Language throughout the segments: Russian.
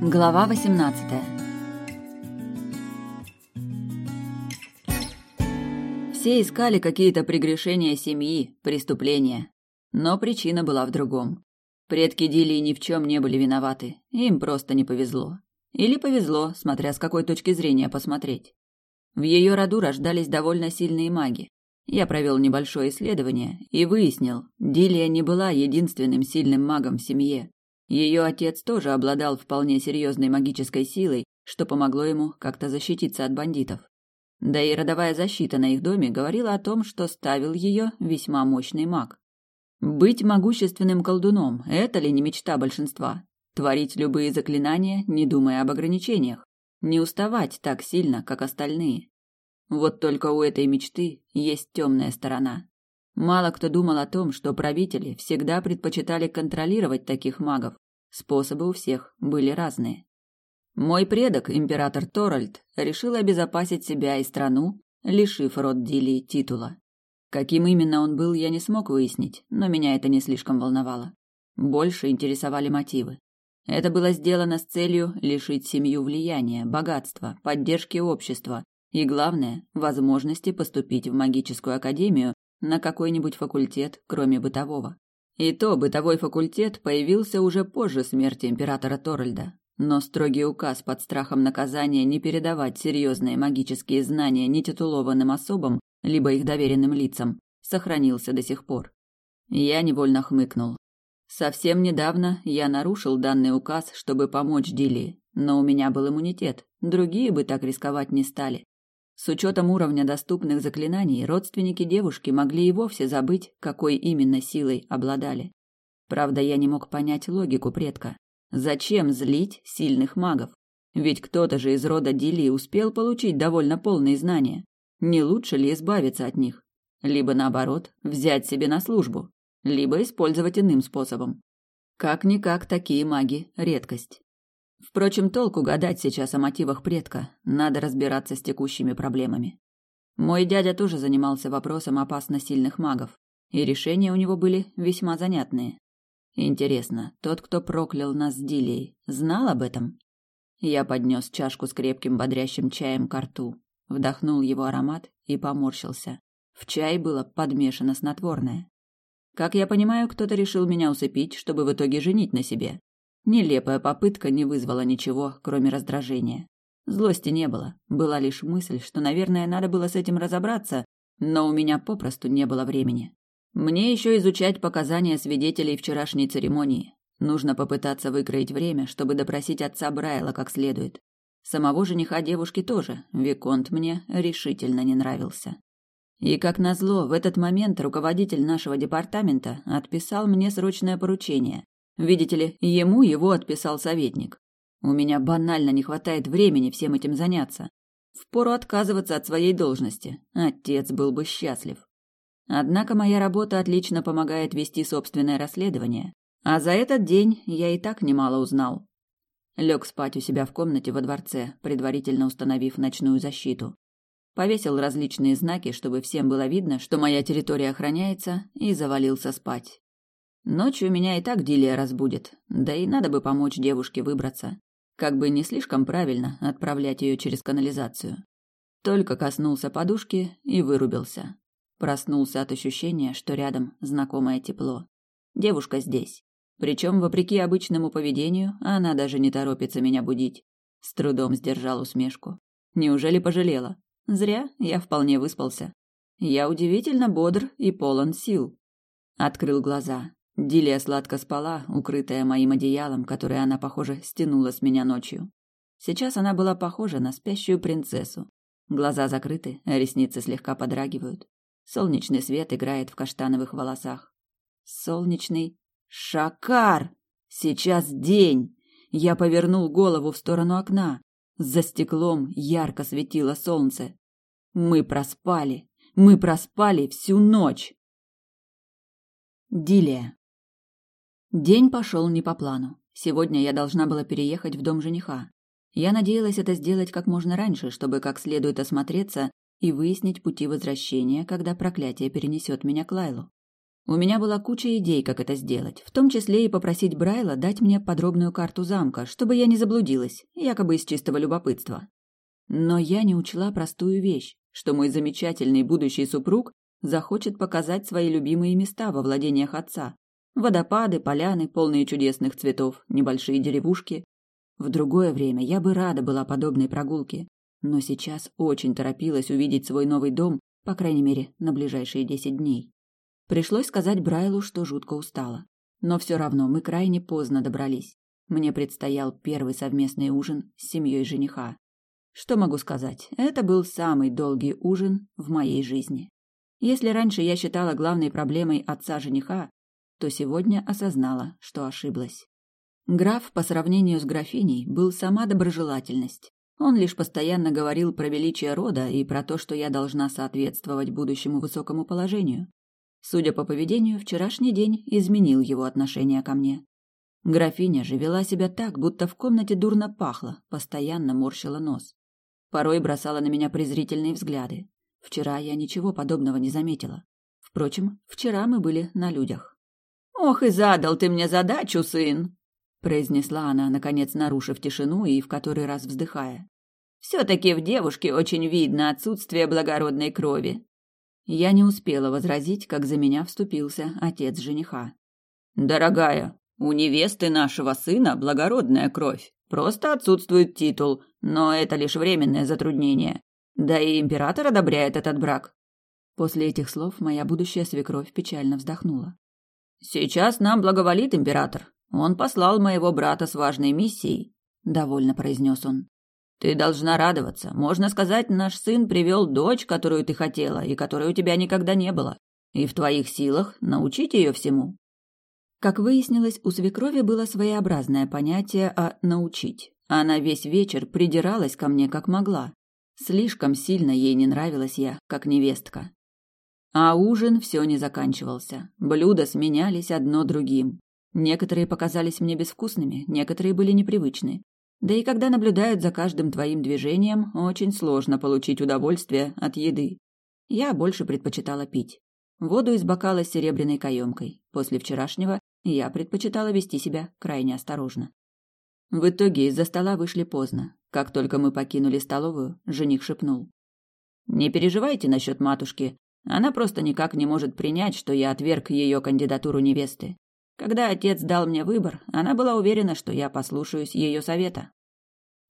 Глава 18 Все искали какие-то прегрешения семьи, преступления. Но причина была в другом. Предки Дилии ни в чем не были виноваты, им просто не повезло. Или повезло, смотря с какой точки зрения посмотреть. В ее роду рождались довольно сильные маги. Я провел небольшое исследование и выяснил, Дилия не была единственным сильным магом в семье. Ее отец тоже обладал вполне серьезной магической силой, что помогло ему как-то защититься от бандитов. Да и родовая защита на их доме говорила о том, что ставил ее весьма мощный маг. Быть могущественным колдуном – это ли не мечта большинства? Творить любые заклинания, не думая об ограничениях. Не уставать так сильно, как остальные. Вот только у этой мечты есть темная сторона. Мало кто думал о том, что правители всегда предпочитали контролировать таких магов. Способы у всех были разные. Мой предок, император Торальд, решил обезопасить себя и страну, лишив род Дилии титула. Каким именно он был, я не смог выяснить, но меня это не слишком волновало. Больше интересовали мотивы. Это было сделано с целью лишить семью влияния, богатства, поддержки общества, и главное, возможности поступить в магическую академию на какой-нибудь факультет, кроме бытового. И то бытовой факультет появился уже позже смерти императора Торальда. Но строгий указ под страхом наказания не передавать серьезные магические знания нетитулованным особам, либо их доверенным лицам, сохранился до сих пор. Я невольно хмыкнул. Совсем недавно я нарушил данный указ, чтобы помочь Дилии, но у меня был иммунитет, другие бы так рисковать не стали. С учетом уровня доступных заклинаний, родственники девушки могли и вовсе забыть, какой именно силой обладали. Правда, я не мог понять логику предка. Зачем злить сильных магов? Ведь кто-то же из рода Дили успел получить довольно полные знания. Не лучше ли избавиться от них? Либо наоборот, взять себе на службу, либо использовать иным способом. Как-никак такие маги – редкость. Впрочем, толку гадать сейчас о мотивах предка, надо разбираться с текущими проблемами. Мой дядя тоже занимался вопросом опасно сильных магов, и решения у него были весьма занятные. Интересно, тот, кто проклял нас с Дилей, знал об этом? Я поднес чашку с крепким бодрящим чаем к рту, вдохнул его аромат и поморщился. В чай было подмешано снотворное. Как я понимаю, кто-то решил меня усыпить, чтобы в итоге женить на себе. Нелепая попытка не вызвала ничего, кроме раздражения. Злости не было, была лишь мысль, что, наверное, надо было с этим разобраться, но у меня попросту не было времени. Мне еще изучать показания свидетелей вчерашней церемонии. Нужно попытаться выкроить время, чтобы допросить отца Брайла как следует. Самого жениха девушки тоже, Виконт мне решительно не нравился. И, как назло, в этот момент руководитель нашего департамента отписал мне срочное поручение Видите ли, ему его отписал советник. У меня банально не хватает времени всем этим заняться. Впору отказываться от своей должности. Отец был бы счастлив. Однако моя работа отлично помогает вести собственное расследование. А за этот день я и так немало узнал. Лег спать у себя в комнате во дворце, предварительно установив ночную защиту. Повесил различные знаки, чтобы всем было видно, что моя территория охраняется, и завалился спать. Ночью меня и так Дилия разбудит, да и надо бы помочь девушке выбраться. Как бы не слишком правильно отправлять ее через канализацию. Только коснулся подушки и вырубился. Проснулся от ощущения, что рядом знакомое тепло. Девушка здесь. Причем, вопреки обычному поведению, она даже не торопится меня будить. С трудом сдержал усмешку. Неужели пожалела? Зря, я вполне выспался. Я удивительно бодр и полон сил. Открыл глаза. Дилия сладко спала, укрытая моим одеялом, которое она, похоже, стянула с меня ночью. Сейчас она была похожа на спящую принцессу. Глаза закрыты, ресницы слегка подрагивают. Солнечный свет играет в каштановых волосах. Солнечный шакар! Сейчас день! Я повернул голову в сторону окна. За стеклом ярко светило солнце. Мы проспали. Мы проспали всю ночь. Дилия. День пошел не по плану. Сегодня я должна была переехать в дом жениха. Я надеялась это сделать как можно раньше, чтобы как следует осмотреться и выяснить пути возвращения, когда проклятие перенесет меня к Лайлу. У меня была куча идей, как это сделать, в том числе и попросить Брайла дать мне подробную карту замка, чтобы я не заблудилась, якобы из чистого любопытства. Но я не учла простую вещь, что мой замечательный будущий супруг захочет показать свои любимые места во владениях отца. Водопады, поляны, полные чудесных цветов, небольшие деревушки. В другое время я бы рада была подобной прогулке, но сейчас очень торопилась увидеть свой новый дом, по крайней мере, на ближайшие десять дней. Пришлось сказать Брайлу, что жутко устала. Но все равно мы крайне поздно добрались. Мне предстоял первый совместный ужин с семьей жениха. Что могу сказать? Это был самый долгий ужин в моей жизни. Если раньше я считала главной проблемой отца жениха, то сегодня осознала, что ошиблась. Граф по сравнению с графиней был сама доброжелательность. Он лишь постоянно говорил про величие рода и про то, что я должна соответствовать будущему высокому положению. Судя по поведению, вчерашний день изменил его отношение ко мне. Графиня же вела себя так, будто в комнате дурно пахло, постоянно морщила нос. Порой бросала на меня презрительные взгляды. Вчера я ничего подобного не заметила. Впрочем, вчера мы были на людях. «Ох и задал ты мне задачу, сын!» произнесла она, наконец нарушив тишину и в который раз вздыхая. «Все-таки в девушке очень видно отсутствие благородной крови. Я не успела возразить, как за меня вступился отец жениха. «Дорогая, у невесты нашего сына благородная кровь. Просто отсутствует титул, но это лишь временное затруднение. Да и император одобряет этот брак». После этих слов моя будущая свекровь печально вздохнула. «Сейчас нам благоволит император. Он послал моего брата с важной миссией», — довольно произнес он. Ты должна радоваться. Можно сказать, наш сын привел дочь, которую ты хотела и которой у тебя никогда не было. И в твоих силах научить ее всему. Как выяснилось, у свекрови было своеобразное понятие о «научить». Она весь вечер придиралась ко мне как могла. Слишком сильно ей не нравилась я, как невестка. А ужин все не заканчивался. Блюда сменялись одно другим. Некоторые показались мне безвкусными, некоторые были непривычны. Да и когда наблюдают за каждым твоим движением, очень сложно получить удовольствие от еды. Я больше предпочитала пить. Воду из бокала с серебряной каемкой. После вчерашнего я предпочитала вести себя крайне осторожно. В итоге из-за стола вышли поздно. Как только мы покинули столовую, жених шепнул. «Не переживайте насчет матушки. Она просто никак не может принять, что я отверг ее кандидатуру невесты. Когда отец дал мне выбор, она была уверена, что я послушаюсь ее совета.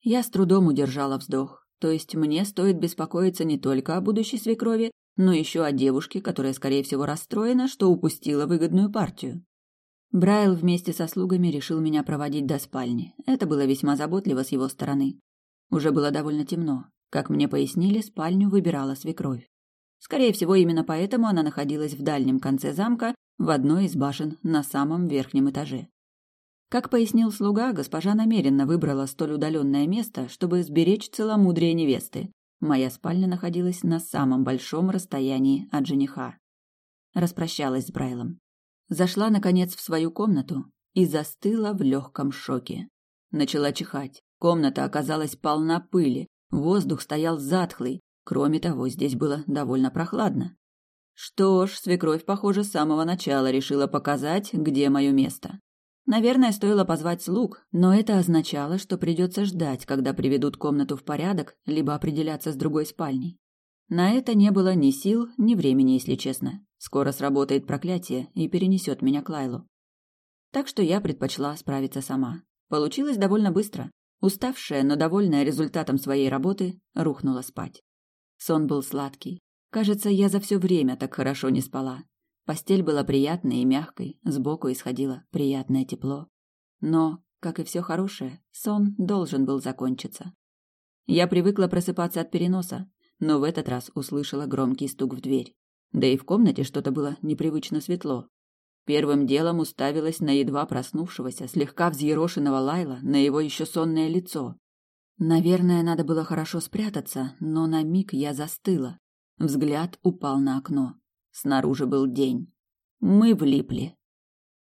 Я с трудом удержала вздох. То есть мне стоит беспокоиться не только о будущей свекрови, но еще о девушке, которая, скорее всего, расстроена, что упустила выгодную партию. Брайл вместе со слугами решил меня проводить до спальни. Это было весьма заботливо с его стороны. Уже было довольно темно. Как мне пояснили, спальню выбирала свекровь. Скорее всего, именно поэтому она находилась в дальнем конце замка в одной из башен на самом верхнем этаже. Как пояснил слуга, госпожа намеренно выбрала столь удаленное место, чтобы сберечь целомудрие невесты. Моя спальня находилась на самом большом расстоянии от жениха. Распрощалась с Брайлом. Зашла, наконец, в свою комнату и застыла в легком шоке. Начала чихать. Комната оказалась полна пыли, воздух стоял затхлый. Кроме того, здесь было довольно прохладно. Что ж, свекровь, похоже, с самого начала решила показать, где мое место. Наверное, стоило позвать слуг, но это означало, что придется ждать, когда приведут комнату в порядок, либо определяться с другой спальней. На это не было ни сил, ни времени, если честно. Скоро сработает проклятие и перенесет меня к Лайлу. Так что я предпочла справиться сама. Получилось довольно быстро. Уставшая, но довольная результатом своей работы, рухнула спать. Сон был сладкий. Кажется, я за все время так хорошо не спала. Постель была приятной и мягкой, сбоку исходило приятное тепло. Но, как и все хорошее, сон должен был закончиться. Я привыкла просыпаться от переноса, но в этот раз услышала громкий стук в дверь. Да и в комнате что-то было непривычно светло. Первым делом уставилась на едва проснувшегося, слегка взъерошенного Лайла, на его еще сонное лицо. Наверное, надо было хорошо спрятаться, но на миг я застыла. Взгляд упал на окно. Снаружи был день. Мы влипли.